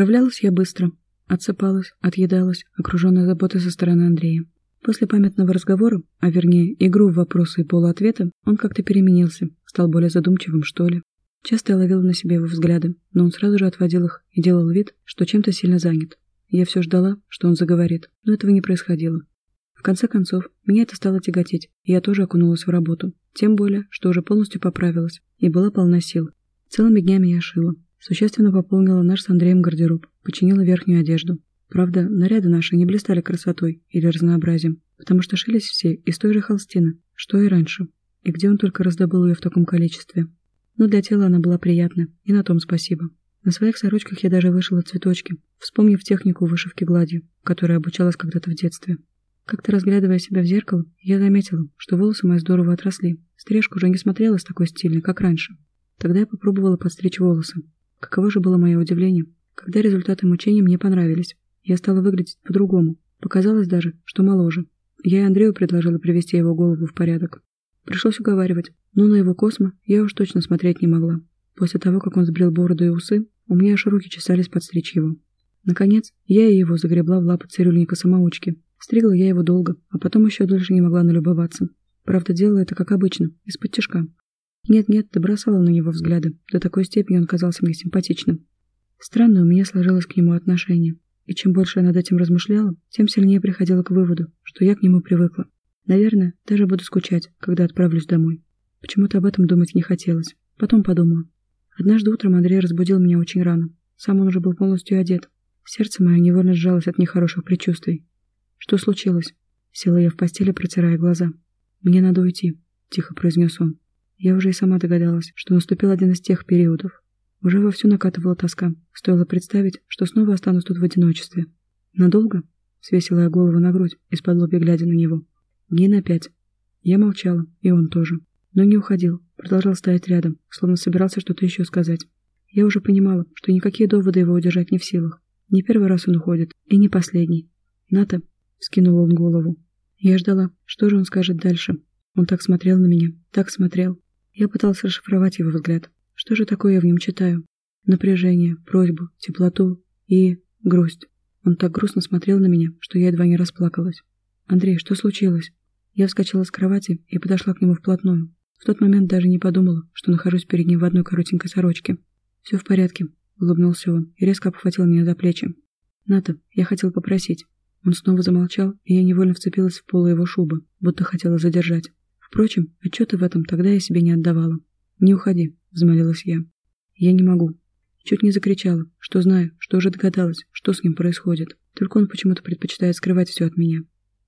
Оправлялась я быстро. Отсыпалась, отъедалась, окруженная заботой со стороны Андрея. После памятного разговора, а вернее игру в вопросы и полуответы, он как-то переменился, стал более задумчивым, что ли. Часто я ловила на себе его взгляды, но он сразу же отводил их и делал вид, что чем-то сильно занят. Я все ждала, что он заговорит, но этого не происходило. В конце концов, меня это стало тяготеть, и я тоже окунулась в работу. Тем более, что уже полностью поправилась и была полна сил. Целыми днями я шила. Существенно пополнила наш с Андреем гардероб, починила верхнюю одежду. Правда, наряды наши не блистали красотой или разнообразием, потому что шились все из той же холстины, что и раньше. И где он только раздобыл ее в таком количестве. Но для тела она была приятна, и на том спасибо. На своих сорочках я даже вышила цветочки, вспомнив технику вышивки гладью, которой обучалась когда-то в детстве. Как-то разглядывая себя в зеркало, я заметила, что волосы мои здорово отросли. Стрижка уже не смотрелась такой стильной, как раньше. Тогда я попробовала подстричь волосы. Каково же было мое удивление, когда результаты мучений мне понравились. Я стала выглядеть по-другому. Показалось даже, что моложе. Я и Андрею предложила привести его голову в порядок. Пришлось уговаривать, но на его космо я уж точно смотреть не могла. После того, как он сбрил бороду и усы, у меня аж руки чесались подстричь его. Наконец, я и его загребла в лапы цирюльника-самоучки, Стригла я его долго, а потом еще дольше не могла налюбоваться. Правда, делала это как обычно, из-под тяжка. Нет-нет, да бросала на него взгляды. До такой степени он казался мне симпатичным. Странно у меня сложилось к нему отношение. И чем больше я над этим размышляла, тем сильнее приходила к выводу, что я к нему привыкла. Наверное, даже буду скучать, когда отправлюсь домой. Почему-то об этом думать не хотелось. Потом подумала. Однажды утром Андрей разбудил меня очень рано. Сам он уже был полностью одет. Сердце мое невольно сжалось от нехороших предчувствий. «Что случилось?» Села я в постели, протирая глаза. «Мне надо уйти», — тихо произнес он. Я уже и сама догадалась, что наступил один из тех периодов. Уже вовсю накатывала тоска. Стоило представить, что снова останусь тут в одиночестве. «Надолго?» — свесила я голову на грудь, из-под лобья глядя на него. «Дней на пять». Я молчала, и он тоже. Но не уходил, продолжал стоять рядом, словно собирался что-то еще сказать. Я уже понимала, что никакие доводы его удержать не в силах. Не первый раз он уходит, и не последний. «Ната, Скинул он голову. Я ждала, что же он скажет дальше. Он так смотрел на меня, так смотрел. Я пытался расшифровать его взгляд. Что же такое я в нем читаю? Напряжение, просьбу, теплоту и грусть. Он так грустно смотрел на меня, что я едва не расплакалась. «Андрей, что случилось?» Я вскочила с кровати и подошла к нему вплотную. В тот момент даже не подумала, что нахожусь перед ним в одной коротенькой сорочке. «Все в порядке», — улыбнулся он и резко обхватил меня за плечи. «Ната, я хотел попросить. Он снова замолчал, и я невольно вцепилась в полы его шубы, будто хотела задержать. Впрочем, отчеты в этом тогда я себе не отдавала. «Не уходи», — взмолилась я. «Я не могу». Чуть не закричала, что знаю, что уже догадалась, что с ним происходит. Только он почему-то предпочитает скрывать все от меня.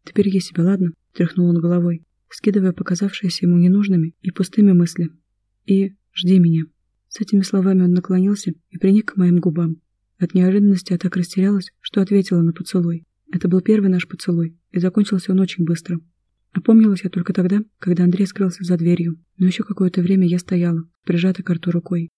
«Ты береги себя, ладно?» — тряхнул он головой, скидывая показавшиеся ему ненужными и пустыми мысли. «И жди меня». С этими словами он наклонился и приник к моим губам. От неожиданности я так растерялась, что ответила на поцелуй. Это был первый наш поцелуй, и закончился он очень быстро. Опомнилась я только тогда, когда Андрей скрылся за дверью, но еще какое-то время я стояла, прижата к рту рукой.